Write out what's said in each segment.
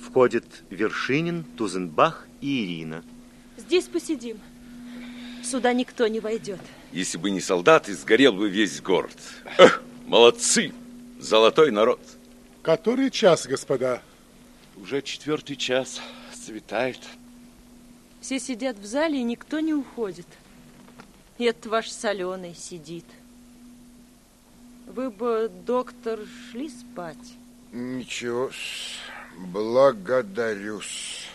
Входят Вершинин, Тузенбах и Ирина. Здесь посидим. Сюда никто не войдет. Если бы не солдаты, сгорел бы весь город. Эх, молодцы! Золотой народ. Который час, господа? Уже четвертый час. Светает. Все сидят в зале, и никто не уходит. И этот ваш соленый сидит. Вы бы, доктор, шли спать? Ничего, благодарюсь.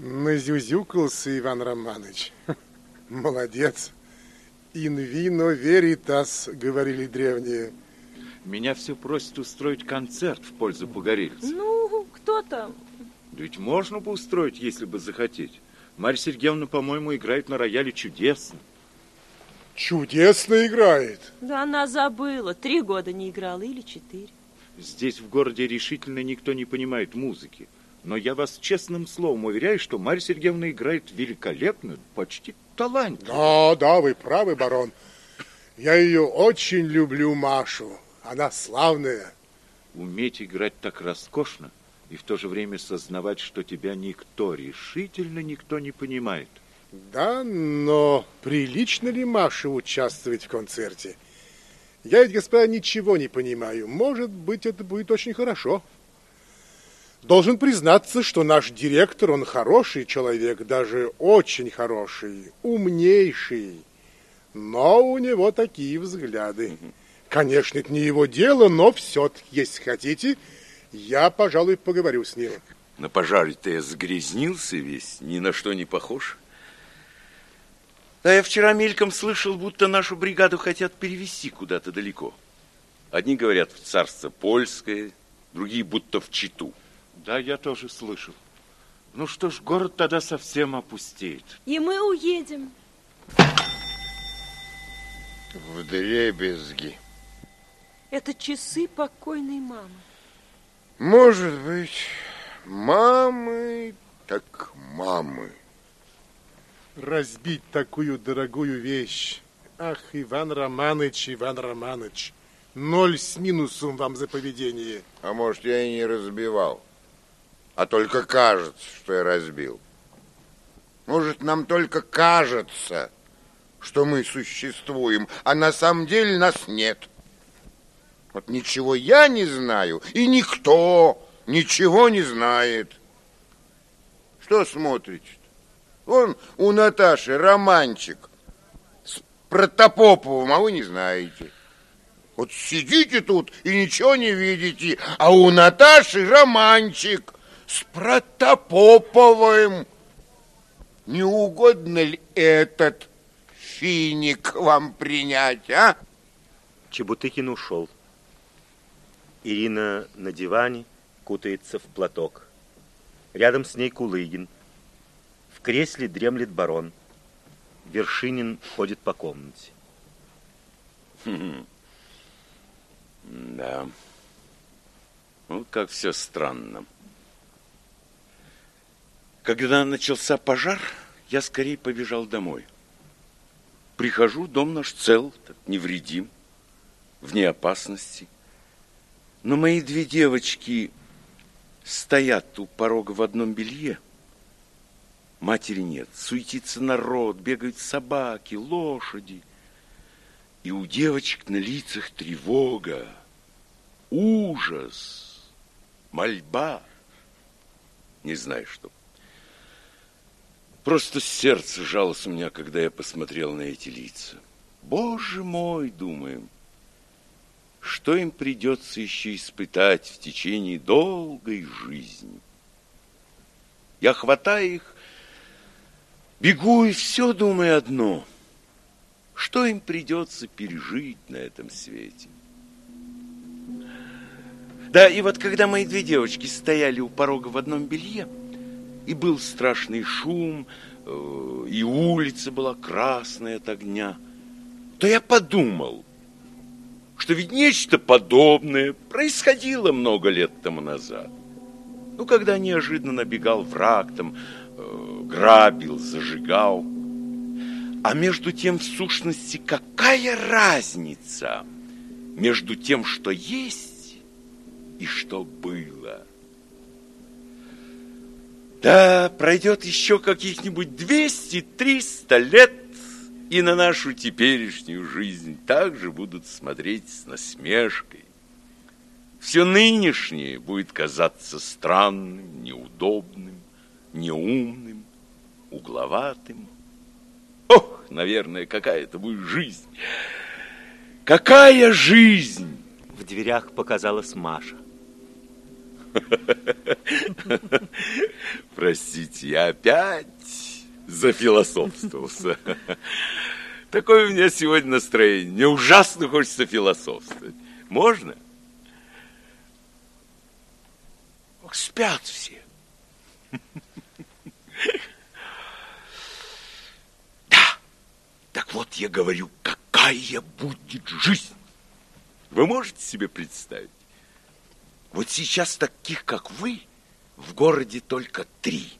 Назюзюкался Иван Романович. Молодец. Vino veritas, говорили древние. Меня все просят устроить концерт в пользу погорельцев. Ну, кто там? Да ведь можно бы устроить, если бы захотеть. Марья Сергеевна, по-моему, играет на рояле чудесно. Чудесно играет. Да она забыла. Три года не играла или четыре. Здесь в городе решительно никто не понимает музыки. Но я вас честным словом уверяю, что Марья Сергеевна играет великолепно, почти талантливо. Да, да, вы правы, барон. Я ее очень люблю, Машу. Она славная. Уметь играть так роскошно и в то же время сознавать, что тебя никто, решительно никто не понимает. Да, но прилично ли Маше участвовать в концерте? Я ведь, господа, ничего не понимаю. Может быть, это будет очень хорошо. Должен признаться, что наш директор, он хороший человек, даже очень хороший, умнейший. Но у него такие взгляды. Конечно, это не его дело, но все-таки, если хотите, я, пожалуй, поговорю с ним. На пожаре-то я загрязнился весь, ни на что не похож. Да я вчера мельком слышал, будто нашу бригаду хотят перевести куда-то далеко. Одни говорят в царство польское, другие будто в Читу. Да, я тоже слышал. Ну что ж, город тогда совсем опустеет. И мы уедем. В дребезги. Это часы покойной мамы. Может быть, мамы так мамы. Разбить такую дорогую вещь. Ах, Иван Романович, Иван Романович. Ноль с минусом вам за поведение. А может, я и не разбивал. А только кажется, что я разбил. Может, нам только кажется, что мы существуем, а на самом деле нас нет. Вот ничего я не знаю, и никто ничего не знает. Что смотрите Вон у Наташи романчик с Протопоповым, а вы не знаете. Вот сидите тут и ничего не видите, а у Наташи романчик с Протопоповым. Не угодно ли этот финик вам принять, а? Чебутыкин ушел. Ирина на диване кутается в платок. Рядом с ней Кулыгин. Кресле дремлет барон. Вершинин ходит по комнате. Да. Вот как все странно. Когда начался пожар, я скорее побежал домой. Прихожу, дом наш цел, так невредим, вне опасности. Но мои две девочки стоят у порога в одном белье. Матери нет, суетится народ, бегают собаки, лошади. И у девочек на лицах тревога, ужас, мольба. Не знаю, что. Просто сердце жалось у меня, когда я посмотрел на эти лица. Боже мой, думаем, что им придется еще испытать в течение долгой жизни. Я хватаю их, бегу и все думаю одно. Что им придется пережить на этом свете? Да, и вот когда мои две девочки стояли у порога в одном белье, и был страшный шум, э, и улица была красная от огня, то я подумал, что ведь нечто подобное происходило много лет тому назад. Ну, когда неожиданно набегал враг, там, э, грабил, зажигал. А между тем, в сущности, какая разница между тем, что есть и что было? Да, пройдет еще каких-нибудь 200-300 лет, и на нашу теперешнюю жизнь также будут смотреть с насмешкой. Все нынешнее будет казаться странным, неудобным, неумным, угловатым. Ох, наверное, какая это будет жизнь. Какая жизнь! В дверях показалась Маша. Простите, я опять зафилософствовался. Такое у меня сегодня настроение. Мне ужасно хочется философствовать. Можно? Спят все. Да, так вот я говорю, какая будет жизнь. Вы можете себе представить? Вот сейчас таких, как вы, в городе только три.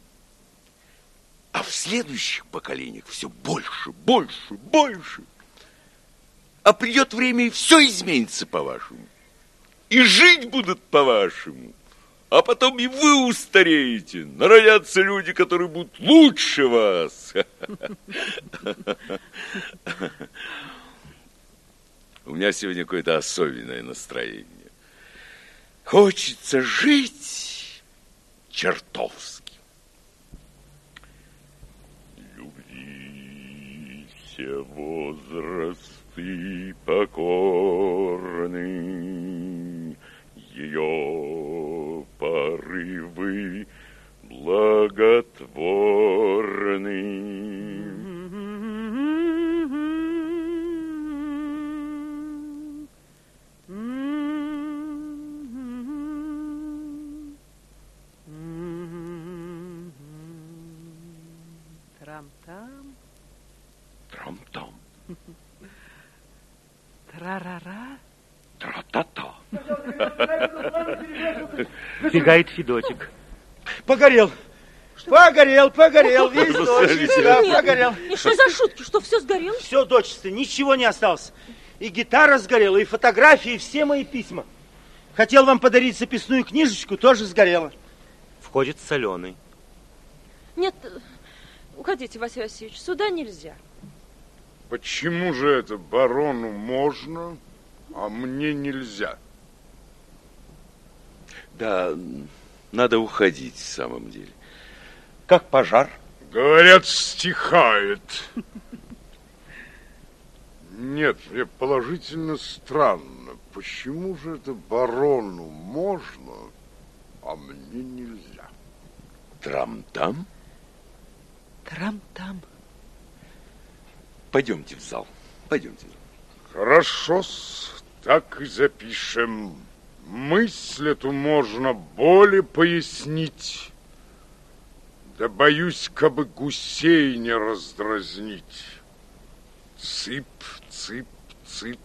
А в следующих поколениях все больше, больше, больше. А придет время, и все изменится по-вашему. И жить будут по-вашему. А потом и вы устареете. Народятся люди, которые будут лучше вас. У меня сегодня какое-то особенное настроение. Хочется жить чертовски. Любви все возрасты покорны, Ее порывы благотворны. Трам-там, Трам-там, тра-ра-ра. Бегает Федотик. Погорел. Погорел, погорел, весь дочисто, да, погорел. И что за шутки? Что, все сгорело? Все дочисто, ничего не осталось. И гитара сгорела, и фотографии, и все мои письма. Хотел вам подарить записную книжечку, тоже сгорела. Входит соленый. Нет, уходите, Василий Васильевич, сюда нельзя. Почему же это барону можно, а мне нельзя? Да, надо уходить в самом деле. Как пожар? Говорят, стихает. Нет, мне положительно странно. Почему же это барону можно, а мне нельзя? Трам-там? Трам-там. Пойдемте в зал. Пойдемте. хорошо так и запишем. Мысль эту можно более пояснить. Да боюсь, кабы гусей не раздразнить. Цып, цып, цып,